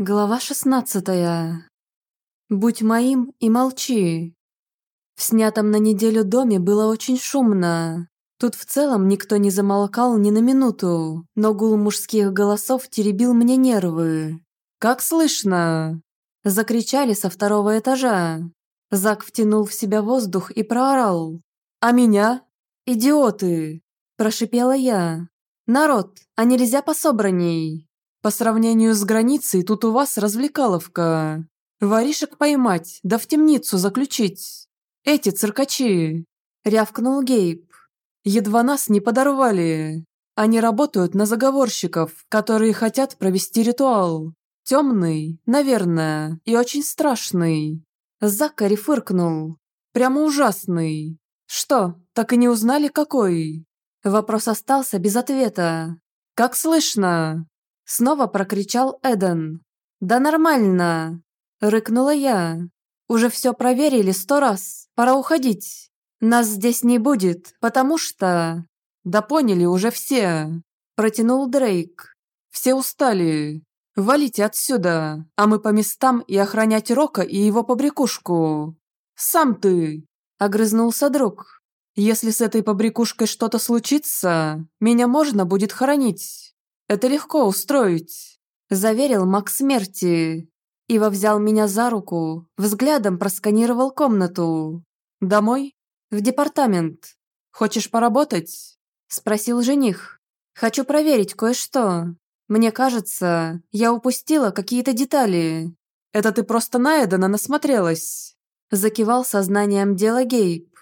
Глава шестнадцатая. Будь моим и молчи. В снятом на неделю доме было очень шумно. Тут в целом никто не замолкал ни на минуту, но гул мужских голосов теребил мне нервы. «Как слышно?» Закричали со второго этажа. Зак втянул в себя воздух и проорал. «А меня? Идиоты!» Прошипела я. «Народ, а нельзя пособранней?» По сравнению с границей, тут у вас развлекаловка. Воришек поймать, да в темницу заключить. Эти циркачи!» – рявкнул Гейб. «Едва нас не подорвали. Они работают на заговорщиков, которые хотят провести ритуал. Темный, наверное, и очень страшный». Закари фыркнул. «Прямо ужасный. Что, так и не узнали, какой?» Вопрос остался без ответа. «Как слышно?» Снова прокричал Эден. «Да нормально!» Рыкнула я. «Уже все проверили сто раз. Пора уходить. Нас здесь не будет, потому что...» «Да поняли уже все!» Протянул Дрейк. «Все устали. Валите отсюда, а мы по местам и охранять Рока и его побрякушку. Сам ты!» Огрызнулся друг. «Если с этой побрякушкой что-то случится, меня можно будет хоронить». Это легко устроить», – заверил маг смерти. Ива взял меня за руку, взглядом просканировал комнату. «Домой? В департамент. Хочешь поработать?» – спросил жених. «Хочу проверить кое-что. Мне кажется, я упустила какие-то детали. Это ты просто на Эдена насмотрелась?» Закивал сознанием дела Гейб.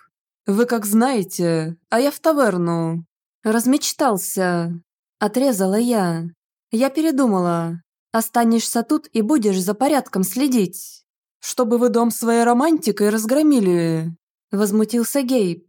«Вы как знаете, а я в таверну». Размечтался. Отрезала я. Я передумала. Останешься тут и будешь за порядком следить. Чтобы вы дом своей романтикой разгромили. Возмутился Гейб.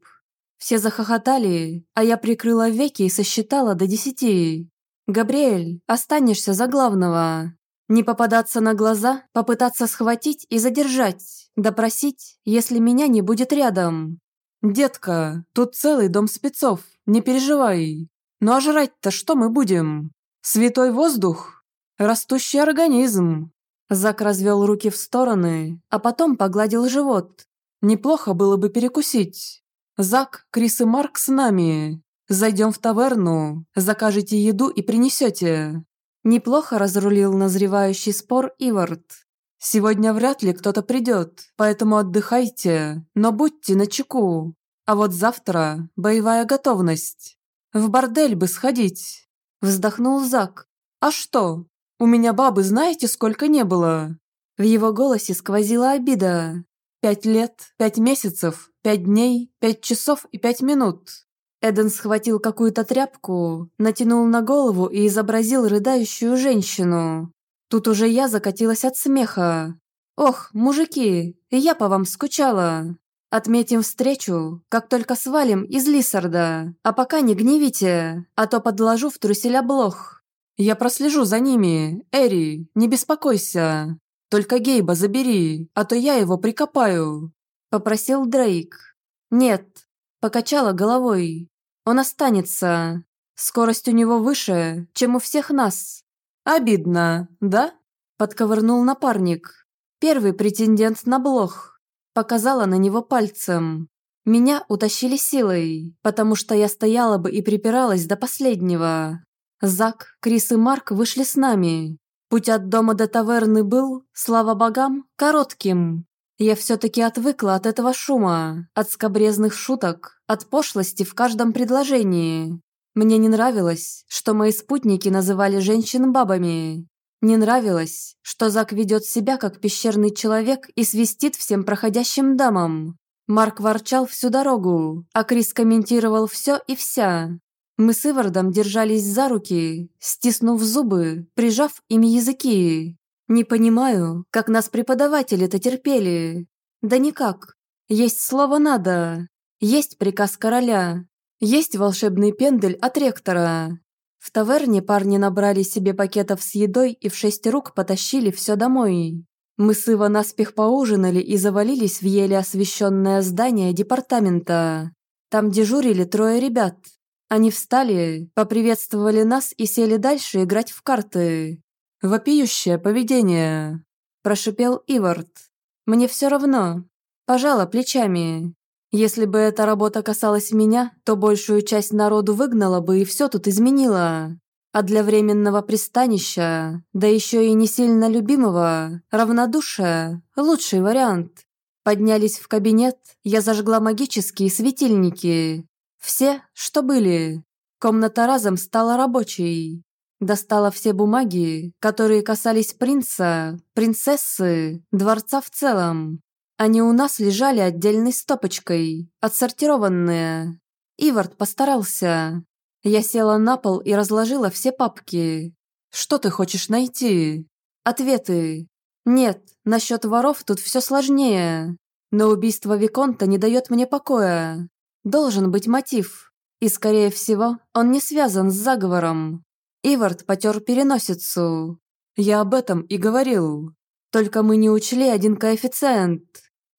Все захохотали, а я прикрыла веки и сосчитала до десяти. «Габриэль, останешься за главного. Не попадаться на глаза, попытаться схватить и задержать, допросить, если меня не будет рядом». «Детка, тут целый дом спецов, не переживай. Ну а жрать-то что мы будем? Святой воздух? Растущий организм?» Зак развел руки в стороны, а потом погладил живот. «Неплохо было бы перекусить. Зак, Крис и Марк с нами. Зайдем в таверну, закажете еду и принесете». Неплохо разрулил назревающий спор Ивард. «Сегодня вряд ли кто-то придет, поэтому отдыхайте, но будьте начеку. А вот завтра боевая готовность». В бордель бы сходить. Вздохнул Зак. А что? У меня бабы знаете, сколько не было? В его голосе сквозила обида. Пять лет, пять месяцев, пять дней, пять часов и пять минут. Эден схватил какую-то тряпку, натянул на голову и изобразил рыдающую женщину. Тут уже я закатилась от смеха. «Ох, мужики, я по вам скучала!» Отметим встречу, как только свалим из Лиссарда. А пока не гневите, а то подложу в труселя блох. Я прослежу за ними. Эри, не беспокойся. Только Гейба забери, а то я его прикопаю. Попросил Дрейк. Нет, покачала головой. Он останется. Скорость у него выше, чем у всех нас. Обидно, да? Подковырнул напарник. Первый претендент на блох. Показала на него пальцем. Меня утащили силой, потому что я стояла бы и припиралась до последнего. Зак, Крис и Марк вышли с нами. Путь от дома до таверны был, слава богам, коротким. Я все-таки отвыкла от этого шума, от скобрезных шуток, от пошлости в каждом предложении. Мне не нравилось, что мои спутники называли женщин бабами. Не нравилось, что Зак ведет себя как пещерный человек и свистит всем проходящим дамам. Марк ворчал всю дорогу, а Крис комментировал все и вся. Мы с Ивардом держались за руки, стиснув зубы, прижав ими языки. Не понимаю, как нас преподаватели-то терпели. Да никак. Есть слово «надо». Есть приказ короля. Есть волшебный пендель от ректора. В таверне парни набрали себе пакетов с едой и в шесть рук потащили все домой. Мы с Ива наспех поужинали и завалились в еле освещенное здание департамента. Там дежурили трое ребят. Они встали, поприветствовали нас и сели дальше играть в карты. Вопиющее поведение!» Прошипел Ивард. «Мне все равно». Пожала плечами. Если бы эта работа касалась меня, то большую часть народу выгнала бы и все тут изменила. А для временного пристанища, да еще и не сильно любимого, равнодушия – лучший вариант. Поднялись в кабинет, я зажгла магические светильники. Все, что были. Комната разом стала рабочей. Достала все бумаги, которые касались принца, принцессы, дворца в целом. Они у нас лежали отдельной стопочкой, отсортированные. Ивард постарался. Я села на пол и разложила все папки. Что ты хочешь найти? Ответы. Нет, насчет воров тут все сложнее. Но убийство Виконта не дает мне покоя. Должен быть мотив. И, скорее всего, он не связан с заговором. Ивард потер переносицу. Я об этом и говорил. Только мы не учли один коэффициент.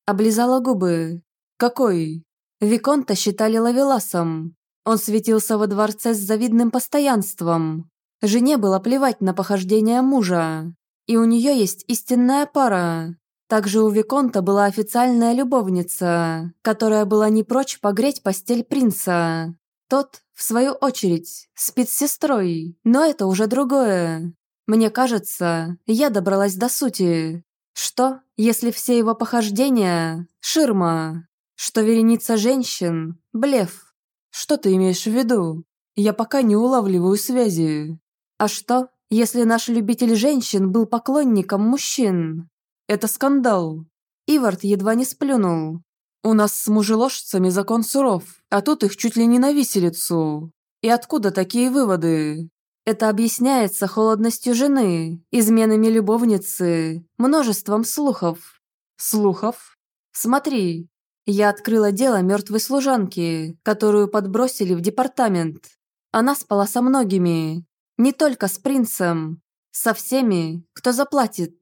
Облизала губы. Какой? Виконта считали лавеласом. Он светился во дворце с завидным постоянством. Жене было плевать на похождения мужа. И у нее есть истинная пара. Также у Виконта была официальная любовница, которая была не прочь погреть постель принца. Тот, в свою очередь, спит с сестрой, но это уже другое. Мне кажется, я добралась до сути. Что, если все его похождения – ширма? Что вереница женщин – блеф? Что ты имеешь в виду? Я пока не улавливаю связи. А что, если наш любитель женщин был поклонником мужчин? Это скандал. Ивард едва не сплюнул. У нас с мужеложцами закон суров, а тут их чуть ли не на виселицу. И откуда такие выводы? Это объясняется холодностью жены, изменами любовницы, множеством слухов. Слухов? Смотри, я открыла дело мертвой служанки, которую подбросили в департамент. Она спала со многими, не только с принцем, со всеми, кто заплатит.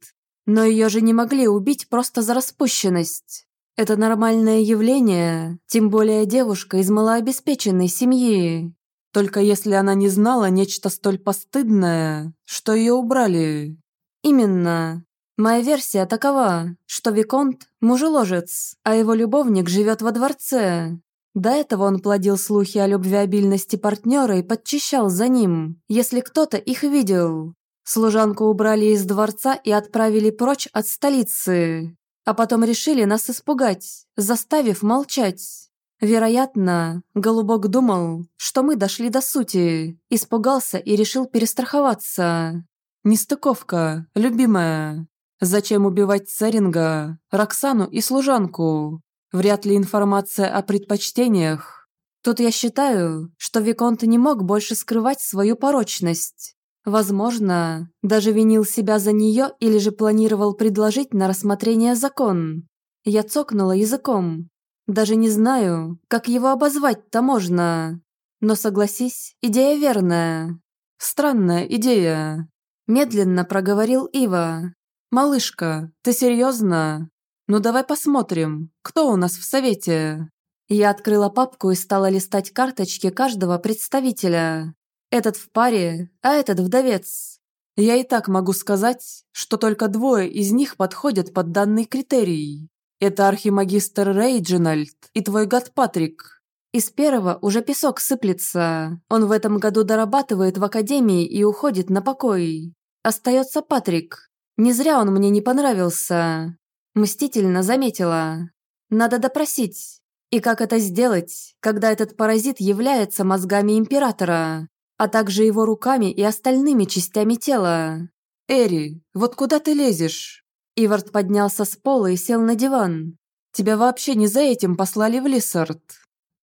Но ее же не могли убить просто за распущенность. Это нормальное явление, тем более девушка из малообеспеченной семьи. Только если она не знала нечто столь постыдное, что ее убрали. Именно. Моя версия такова, что Виконт – мужеложец, а его любовник живет во дворце. До этого он плодил слухи о любвеобильности партнера и подчищал за ним, если кто-то их видел. Служанку убрали из дворца и отправили прочь от столицы а потом решили нас испугать, заставив молчать. Вероятно, Голубок думал, что мы дошли до сути, испугался и решил перестраховаться. Нестыковка, любимая. Зачем убивать Церинга, Роксану и служанку? Вряд ли информация о предпочтениях. Тут я считаю, что Виконт не мог больше скрывать свою порочность. Возможно, даже винил себя за нее или же планировал предложить на рассмотрение закон. Я цокнула языком. Даже не знаю, как его обозвать-то можно. Но согласись, идея верная. Странная идея. Медленно проговорил Ива. «Малышка, ты серьезно? Ну давай посмотрим, кто у нас в совете?» Я открыла папку и стала листать карточки каждого представителя. Этот в паре, а этот вдовец. Я и так могу сказать, что только двое из них подходят под данный критерий. Это архимагистр Рейджинальд и твой гад Патрик. Из первого уже песок сыплется. Он в этом году дорабатывает в академии и уходит на покой. Остается Патрик. Не зря он мне не понравился. Мстительно заметила. Надо допросить. И как это сделать, когда этот паразит является мозгами императора? а также его руками и остальными частями тела. «Эри, вот куда ты лезешь?» Ивард поднялся с пола и сел на диван. «Тебя вообще не за этим послали в Лиссард?»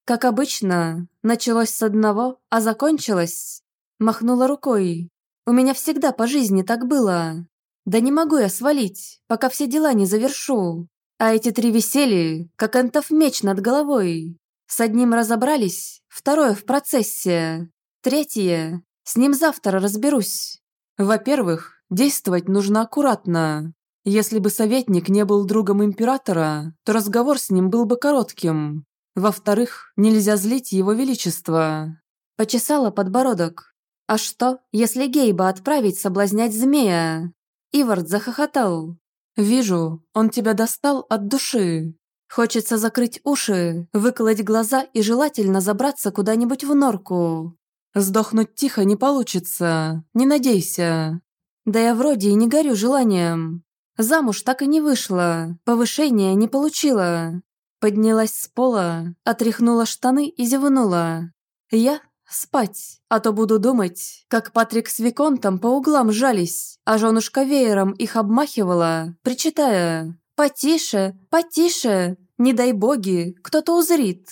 «Как обычно, началось с одного, а закончилось...» Махнула рукой. «У меня всегда по жизни так было. Да не могу я свалить, пока все дела не завершу. А эти три веселья, как антов меч над головой. С одним разобрались, второе в процессе. Третье. С ним завтра разберусь. Во-первых, действовать нужно аккуратно. Если бы советник не был другом императора, то разговор с ним был бы коротким. Во-вторых, нельзя злить его величество. Почесала подбородок. А что, если Гейба отправить соблазнять змея? Ивард захохотал. «Вижу, он тебя достал от души. Хочется закрыть уши, выколоть глаза и желательно забраться куда-нибудь в норку. Сдохнуть тихо не получится, не надейся. Да я вроде и не горю желанием. Замуж так и не вышла, повышения не получила. Поднялась с пола, отряхнула штаны и зевнула. Я спать, а то буду думать, как Патрик с Виконтом по углам жались, а женушка веером их обмахивала, причитая «Потише, потише, не дай боги, кто-то узрит».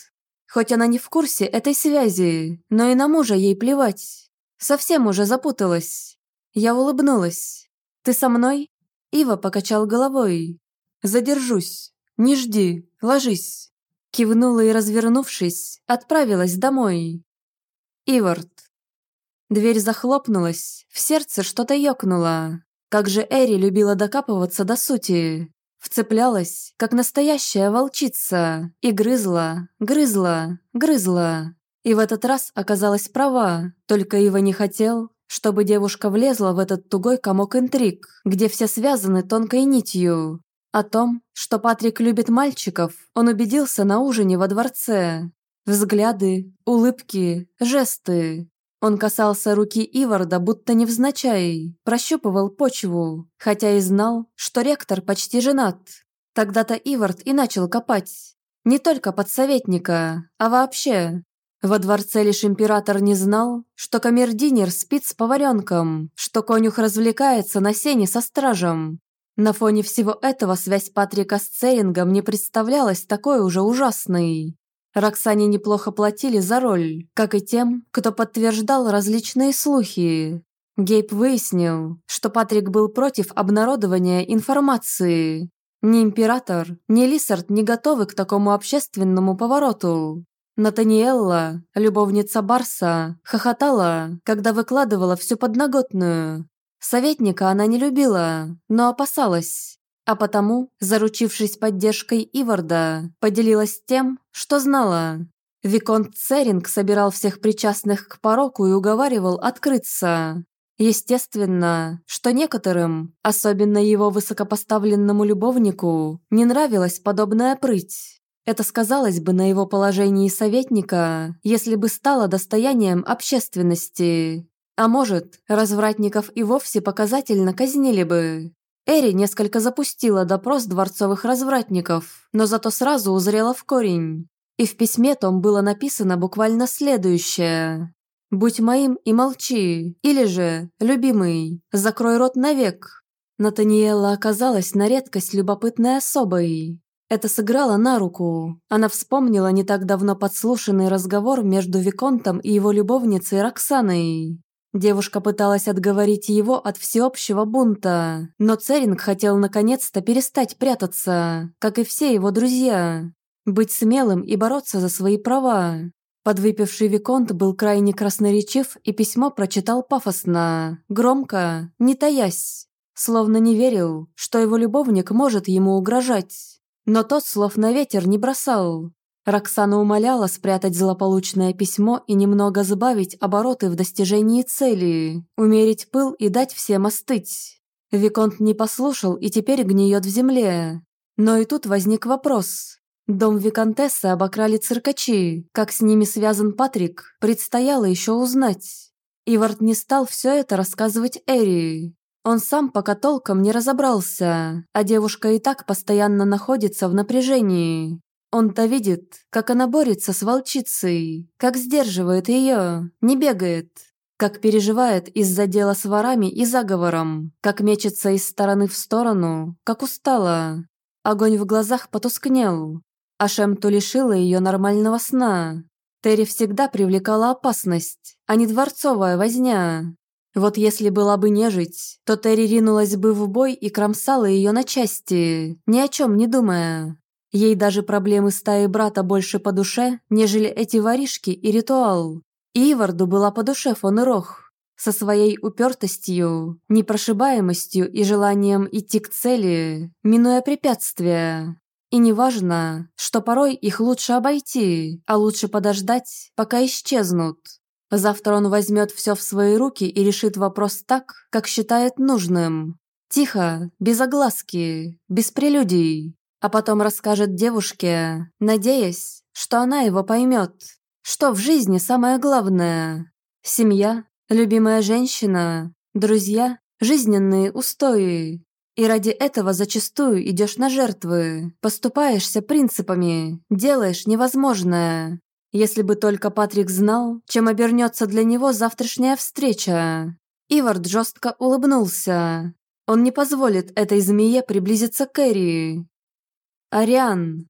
Хоть она не в курсе этой связи, но и на мужа ей плевать. Совсем уже запуталась. Я улыбнулась. «Ты со мной?» Ива покачал головой. «Задержусь. Не жди. Ложись». Кивнула и, развернувшись, отправилась домой. Ивард. Дверь захлопнулась, в сердце что-то ёкнуло. Как же Эри любила докапываться до сути. Вцеплялась, как настоящая волчица, и грызла, грызла, грызла. И в этот раз оказалась права, только Ива не хотел, чтобы девушка влезла в этот тугой комок интриг, где все связаны тонкой нитью. О том, что Патрик любит мальчиков, он убедился на ужине во дворце. Взгляды, улыбки, жесты. Он касался руки Иварда, будто невзначай, прощупывал почву, хотя и знал, что ректор почти женат. Тогда-то Ивард и начал копать. Не только под советника, а вообще. Во дворце лишь император не знал, что камердинер спит с поваренком, что конюх развлекается на сене со стражем. На фоне всего этого связь Патрика с Церингом не представлялась такой уже ужасной. Роксане неплохо платили за роль, как и тем, кто подтверждал различные слухи. Гейб выяснил, что Патрик был против обнародования информации. Ни император, ни Лисард не готовы к такому общественному повороту. Натаниэлла, любовница Барса, хохотала, когда выкладывала всю подноготную. Советника она не любила, но опасалась. А потому, заручившись поддержкой Иварда, поделилась тем, что знала. Виконт Церинг собирал всех причастных к пороку и уговаривал открыться. Естественно, что некоторым, особенно его высокопоставленному любовнику, не нравилась подобная прыть. Это сказалось бы на его положении советника, если бы стало достоянием общественности. А может, развратников и вовсе показательно казнили бы. Эри несколько запустила допрос дворцовых развратников, но зато сразу узрела в корень. И в письме том было написано буквально следующее. «Будь моим и молчи, или же, любимый, закрой рот навек». Натаниэла оказалась на редкость любопытной особой. Это сыграло на руку. Она вспомнила не так давно подслушанный разговор между Виконтом и его любовницей Роксаной. Девушка пыталась отговорить его от всеобщего бунта, но Церинг хотел наконец-то перестать прятаться, как и все его друзья. Быть смелым и бороться за свои права. Подвыпивший Виконт был крайне красноречив и письмо прочитал пафосно, громко, не таясь, словно не верил, что его любовник может ему угрожать. Но тот слов на ветер не бросал, Роксана умоляла спрятать злополучное письмо и немного сбавить обороты в достижении цели, умерить пыл и дать всем остыть. Виконт не послушал и теперь гниет в земле. Но и тут возник вопрос. Дом Виконтессы обокрали циркачи, как с ними связан Патрик, предстояло еще узнать. Ивард не стал все это рассказывать Эри. Он сам пока толком не разобрался, а девушка и так постоянно находится в напряжении. Он-то видит, как она борется с волчицей, как сдерживает ее, не бегает, как переживает из-за дела с ворами и заговором, как мечется из стороны в сторону, как устала. Огонь в глазах потускнел. А Шемту лишила ее нормального сна. Терри всегда привлекала опасность, а не дворцовая возня. Вот если была бы нежить, то Терри ринулась бы в бой и кромсала ее на части, ни о чем не думая. Ей даже проблемы стаи брата больше по душе, нежели эти воришки и ритуал. Иварду была по душе фон Рох. Со своей упертостью, непрошибаемостью и желанием идти к цели, минуя препятствия. И неважно, что порой их лучше обойти, а лучше подождать, пока исчезнут. Завтра он возьмет все в свои руки и решит вопрос так, как считает нужным. Тихо, без огласки, без прелюдий. А потом расскажет девушке, надеясь, что она его поймет. Что в жизни самое главное? Семья, любимая женщина, друзья, жизненные устои. И ради этого зачастую идешь на жертвы, поступаешься принципами, делаешь невозможное. Если бы только Патрик знал, чем обернется для него завтрашняя встреча. Ивард жестко улыбнулся. Он не позволит этой змее приблизиться к Кэрри. «Ариан!»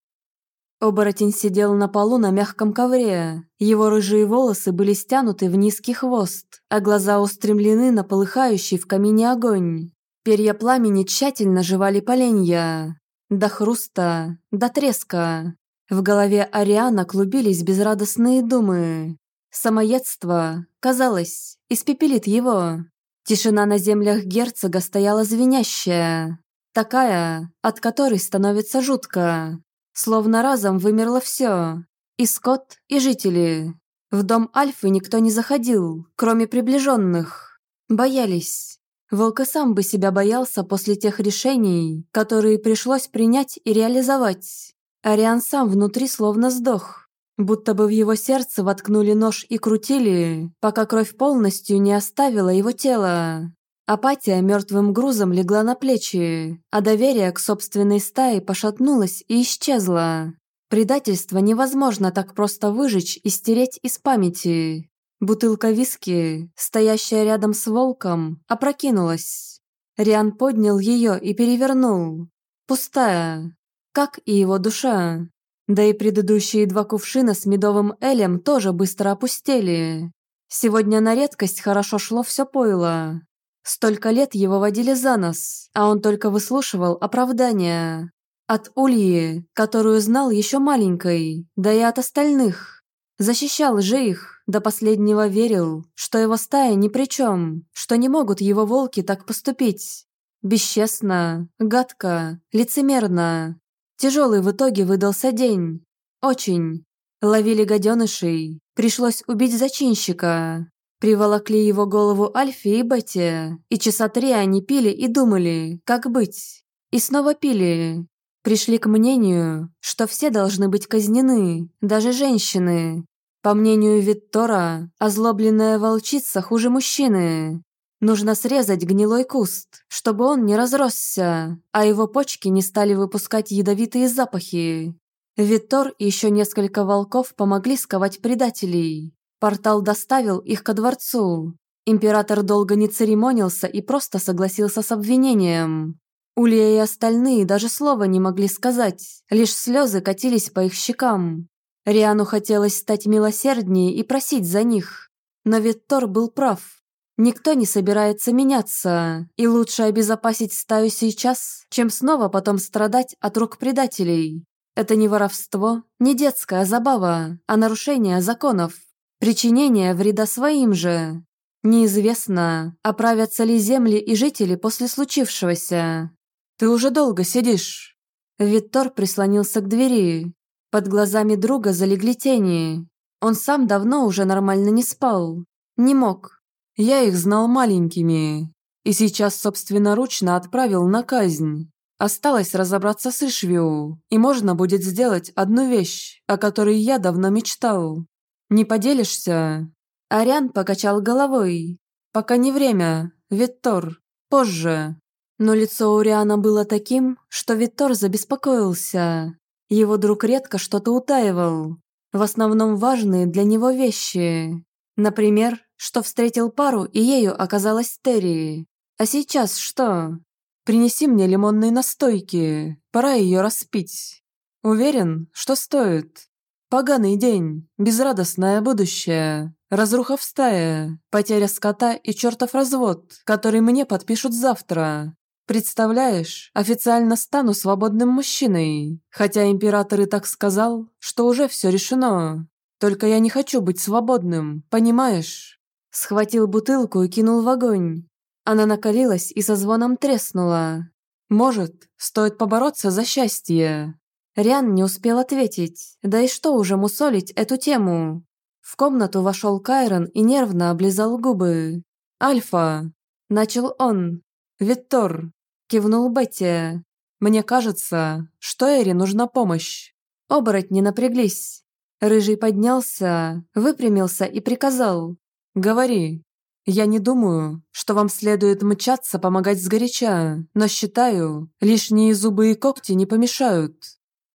Оборотень сидел на полу на мягком ковре. Его рыжие волосы были стянуты в низкий хвост, а глаза устремлены на полыхающий в камине огонь. Перья пламени тщательно жевали поленья. До хруста, до треска. В голове Ариана клубились безрадостные думы. Самоедство, казалось, испепелит его. Тишина на землях герцога стояла звенящая. Такая, от которой становится жутко. Словно разом вымерло все. И скот, и жители. В дом Альфы никто не заходил, кроме приближенных. Боялись. Волк сам бы себя боялся после тех решений, которые пришлось принять и реализовать. Ариан сам внутри словно сдох, будто бы в его сердце воткнули нож и крутили, пока кровь полностью не оставила его тело. Апатия мертвым грузом легла на плечи, а доверие к собственной стае пошатнулось и исчезло. Предательство невозможно так просто выжечь и стереть из памяти. Бутылка виски, стоящая рядом с волком, опрокинулась. Риан поднял ее и перевернул. Пустая, как и его душа. Да и предыдущие два кувшина с медовым элем тоже быстро опустели. Сегодня на редкость хорошо шло все пойло. Столько лет его водили за нос, а он только выслушивал оправдания. От Ульи, которую знал еще маленькой, да и от остальных. Защищал же их, до последнего верил, что его стая ни при чем, что не могут его волки так поступить. Бесчестно, гадко, лицемерно, Тяжелый в итоге выдался день. Очень. Ловили гаденышей. Пришлось убить зачинщика. Приволокли его голову Альфе и Бетте. И часа три они пили и думали, как быть. И снова пили. Пришли к мнению, что все должны быть казнены, даже женщины. По мнению Виттора, озлобленная волчица хуже мужчины. Нужно срезать гнилой куст, чтобы он не разросся, а его почки не стали выпускать ядовитые запахи. Витор и еще несколько волков помогли сковать предателей. Портал доставил их ко дворцу. Император долго не церемонился и просто согласился с обвинением. Улья и остальные даже слова не могли сказать, лишь слезы катились по их щекам. Риану хотелось стать милосерднее и просить за них. Но Виттор был прав. Никто не собирается меняться, и лучше обезопасить стаю сейчас, чем снова потом страдать от рук предателей. Это не воровство, не детская забава, а нарушение законов, причинение вреда своим же. Неизвестно, оправятся ли земли и жители после случившегося. «Ты уже долго сидишь». Виттор прислонился к двери. Под глазами друга залегли тени. Он сам давно уже нормально не спал. Не мог, я их знал маленькими, и сейчас собственноручно отправил на казнь. Осталось разобраться с Ишвиу, и можно будет сделать одну вещь, о которой я давно мечтал. Не поделишься?» Ариан покачал головой. «Пока не время, Виттор, позже». Но лицо Уриана было таким, что Виттор забеспокоился. Его друг редко что-то утаивал. В основном важные для него вещи. Например, что встретил пару, и ею оказалась Терри. А сейчас что? Принеси мне лимонные настойки, пора ее распить. Уверен, что стоит. Поганый день, безрадостное будущее, разруха в стае, потеря скота и чертов развод, который мне подпишут завтра. Представляешь, официально стану свободным мужчиной, хотя император и так сказал, что уже все решено. Только я не хочу быть свободным, понимаешь? Схватил бутылку и кинул в огонь. Она накалилась и со звоном треснула. «Может, стоит побороться за счастье?» Риан не успел ответить. Да и что уже мусолить эту тему? В комнату вошел Кайрон и нервно облизал губы. «Альфа!» – начал он. «Виттор!» – кивнул Бетти. «Мне кажется, что Эри нужна помощь». Оборотни напряглись. Рыжий поднялся, выпрямился и приказал. «Говори. Я не думаю, что вам следует мчаться помогать сгоряча, но считаю, лишние зубы и когти не помешают.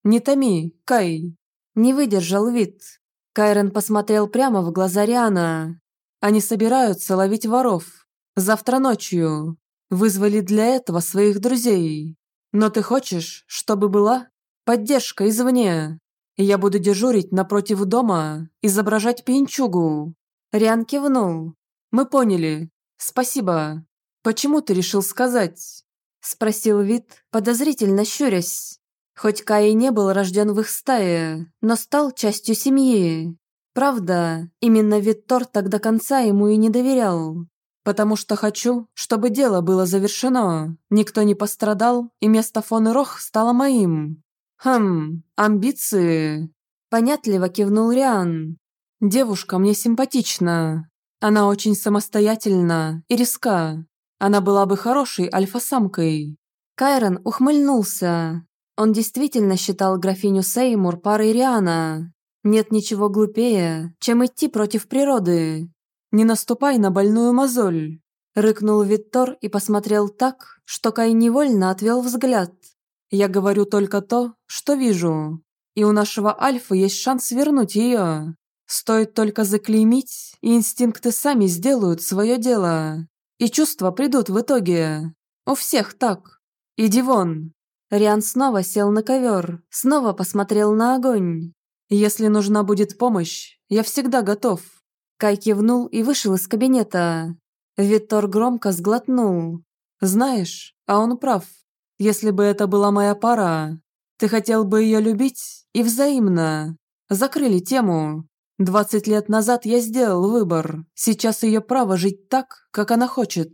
Не томи, Кай». Не выдержал вид. Кайрон посмотрел прямо в глаза Риана. «Они собираются ловить воров. Завтра ночью. Вызвали для этого своих друзей. Но ты хочешь, чтобы была поддержка извне?» Я буду дежурить напротив дома, изображать пьянчугу». Риан кивнул. «Мы поняли. Спасибо. Почему ты решил сказать?» Спросил Вит, подозрительно щурясь. Хоть Кай не был рожден в их стае, но стал частью семьи. Правда, именно Виттор так до конца ему и не доверял. Потому что хочу, чтобы дело было завершено, никто не пострадал, и место фон Рох стало моим. «Хм, амбиции!» Понятливо кивнул Риан. «Девушка мне симпатична. Она очень самостоятельна и риска. Она была бы хорошей альфа-самкой». Кайрон ухмыльнулся. Он действительно считал графиню Сеймур парой Риана. Нет ничего глупее, чем идти против природы. «Не наступай на больную мозоль!» Рыкнул Виттор и посмотрел так, что Кай невольно отвел взгляд. Я говорю только то, что вижу. И у нашего Альфа есть шанс вернуть ее. Стоит только заклеймить, и инстинкты сами сделают свое дело. И чувства придут в итоге. У всех так. Иди вон. Риан снова сел на ковер, снова посмотрел на огонь. «Если нужна будет помощь, я всегда готов». Кай кивнул и вышел из кабинета. Виттор громко сглотнул. «Знаешь, а он прав. Если бы это была моя пара, ты хотел бы ее любить и взаимно. Закрыли тему. Двадцать лет назад я сделал выбор. Сейчас ее право жить так, как она хочет.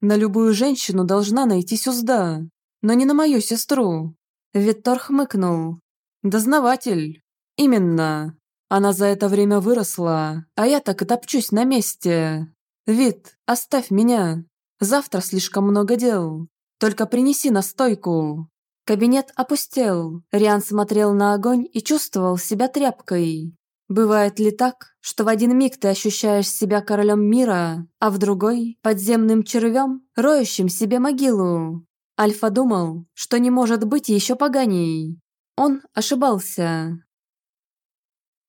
На любую женщину должна найтись узда, но не на мою сестру. Виттор хмыкнул. Дознаватель. Именно. Она за это время выросла, а я так и топчусь на месте. Вит, оставь меня. Завтра слишком много дел. Только принеси настойку». Кабинет опустел. Риан смотрел на огонь и чувствовал себя тряпкой. Бывает ли так, что в один миг ты ощущаешь себя королем мира, а в другой – подземным червем, роющим себе могилу? Альфа думал, что не может быть еще поганей. Он ошибался.